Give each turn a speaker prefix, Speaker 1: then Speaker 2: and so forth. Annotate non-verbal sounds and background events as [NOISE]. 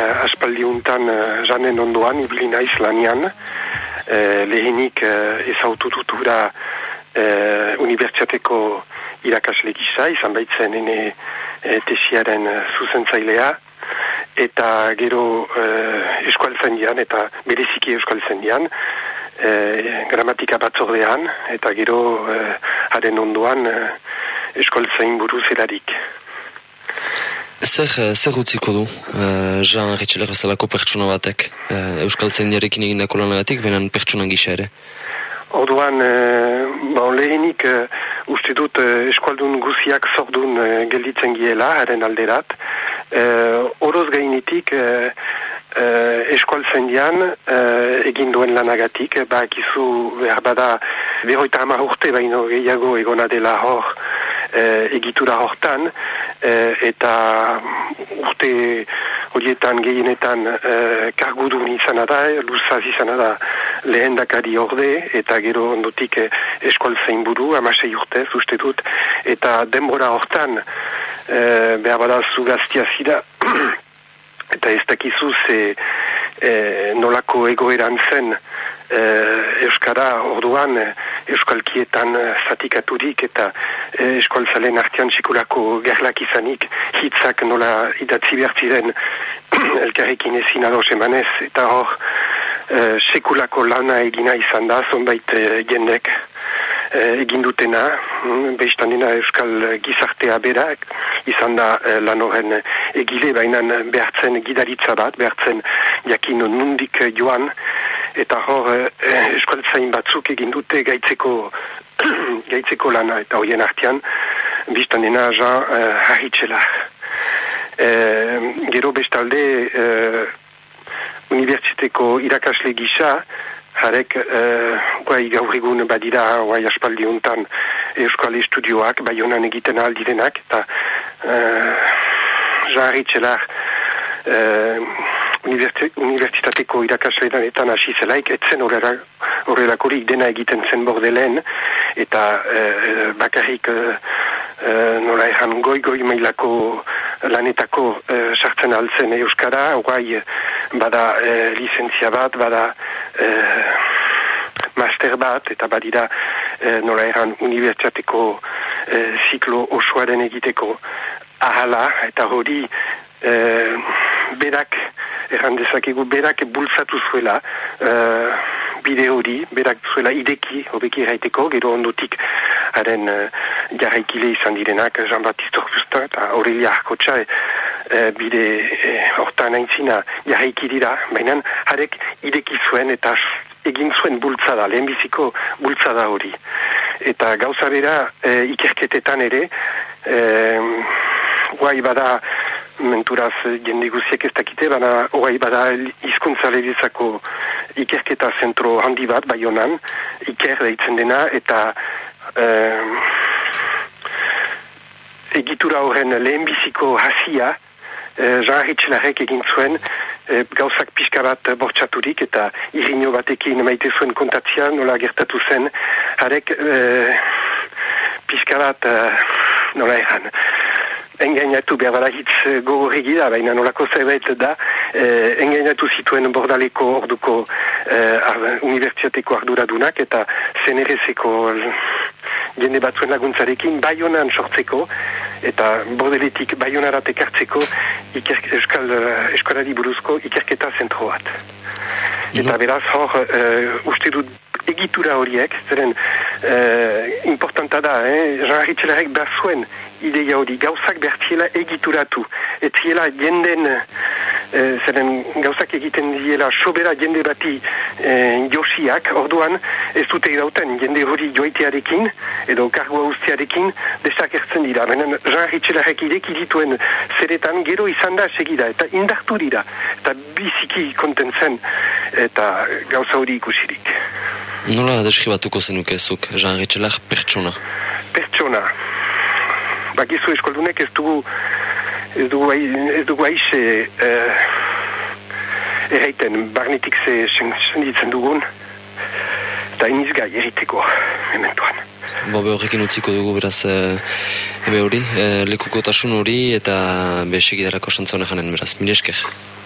Speaker 1: uh, aspaldiuntan uh, janen ondoan, ibili naiz lanian, uh, lehenik uh, ezautu dutura uh, unibertsiateko irakasle gisa, izan baitzen ene uh, tesiaren uh, zuzentzailea, eta gero uh, eskualtzen dian, eta bereziki eskualtzen dian, uh, gramatika batzordean, eta gero uh, haren ondoan uh, eskualtzen buruz erarik.
Speaker 2: Zer, eh, zer utziko du, uh, Jean Ritcheler bezalako pertsona batek, uh, Euskal Zendiarekin egindako lanagatik, benen pertsona gisa ere?
Speaker 1: Orduan, uh, lehenik uh, uste dut uh, eskualdun guziak zordun uh, gelditzen giela, haren alderat. Uh, oroz gainitik, uh, uh, eskual zendian uh, egin duen lanagatik, ba, ekizu behar bada, berroita hamar urte baino gehiago egona dela hor, uh, egitura hortan, e, eta urte horietan gehienetan e, kargudun izan da, luzaz izan da lehen dakari orde, eta gero ondotik e, eskual zein buru, amasei urtez uste dut, eta denbora hortan e, behar bada zugaztia zida, [CLEARS THROAT] eta ez dakizu ze e, nolako egoeran zen e, Euskara orduan Euskalkietan zatikaturik eta e, Euskalzalen artian txikulako gerlak izanik hitzak nola idatzi bertziren [CLEARS THROAT] elkarrekin ezin ados emanez eta hor e, sekulako lana egina izan da zonbait e, jendek e, egindutena, mm, bestan dena Euskal Gizartea berak, izan da e, lan horren egile, baina behartzen gidaritza bat, behartzen jakin nundik joan, eta hor e, Euskal Zain batzuk egindute gaitzeko, gaitzeko lana, eta horien artean, bestan dena Jean e, Haritxela. E, gero bestalde, e, Unibertsiteko irakasle gisa, Harek, uh, guai gaur egun badira, guai aspaldi untan, euskal estudioak, bai honan egiten aldirenak, eta uh, jarri txelar uh, universitateko irakasleetan etan hasi zelaik, etzen horrelakorik dena egiten zen bordelen, eta uh, bakarrik uh, nola erran goi-goi mailako lanetako uh, sartzen altzen euskara, guai bada uh, licentzia bat, bada eh, master bat, eta badira eh, nola eran unibertsiateko eh, ziklo osoaren egiteko ahala, eta hori eh, berak, erran dezakegu, berak bultzatu zuela eh, bide hori, berak zuela ideki, hobeki erraiteko, gero ondotik haren uh, jarraikile izan direnak, Jean-Baptiste Orbusta eta Aurelia Arkotxa, e, bide hortan e, aintzina jarraiki dira, baina harek ideki zuen eta egin zuen bultzada, lehenbiziko bultzada hori. Eta gauza bera e, ikerketetan ere, e, guai bada menturaz jende guziek ez dakite, baina guai bada izkuntza lehizako ikerketa zentro handi bat, bai honan, iker deitzen dena, eta e, egitura horren lehenbiziko hasia, e, Jean egin zuen, e, gauzak pixka bat bortxaturik eta irriño batekin maite zuen kontatzia nola gertatu zen harek e, pixka bat e, nola erran engainatu behar bada hitz gogorregi da, baina nolako zerbait da e, engainatu zituen bordaleko orduko e, ar, universitateko arduradunak eta zenerezeko jende batzuen laguntzarekin baionan sortzeko eta bordeletik baionarat ekartzeko euskal uh, eskolari buruzko ikerketa zentro bat. Eta beraz hor, uh, uste dut egitura horiek, zeren uh, importanta da, eh? Jean behar zuen ideia hori, gauzak bertziela egituratu. Etziela jenden e, zeren gauzak egiten diela sobera jende bati e, josiak, orduan ez dute irauten jende hori joitearekin edo kargoa ustearekin desak ertzen dira. Benen, Jean Ritzelarek ireki dituen zeretan gero izan da segida eta indartu dira eta biziki konten zen eta gauza hori ikusirik.
Speaker 2: Nola deskribatuko zenuke ezuk, Jean Ritzelar pertsona?
Speaker 1: Pertsona. Bakizu eskoldunek ez dugu ez dugu ez dugu aixe uh, erraiten barnetik ze senditzen dugun eta iniz gai erriteko mementuan.
Speaker 2: Bobe horrekin utziko dugu beraz ebe hori, uh, lekuko tasun hori eta santza honek janen beraz, mire esker.
Speaker 1: bai.